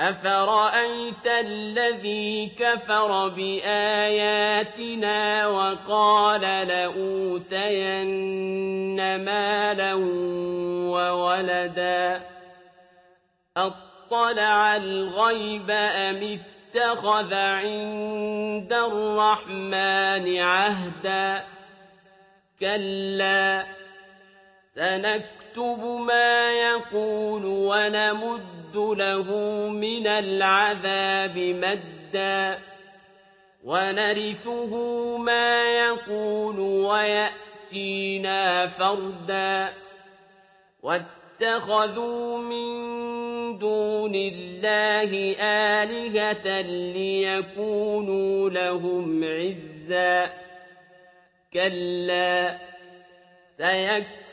أفرأيت الذي كفر بآياتنا وقال لأوتين مالا وولدا أطلع الغيب أم اتخذ عند الرحمن عهدا كلا سنكتب ما يقول ونمد له من العذاب مدا ونرثه ما يقول ويأتينا فردا واتخذوا من دون الله آلهة ليكونوا لهم عزا كلا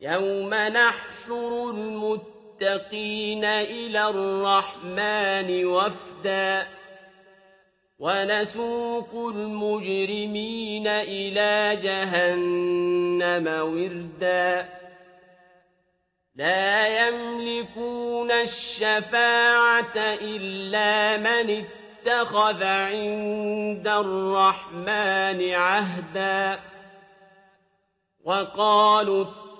يوم نحشر المتقين إلى الرحمن وفداً ونسوق المجرمين إلى جهنم وردا لا يملكون الشفاعة إلا من اتخذ عند الرحمن عهدا وقالوا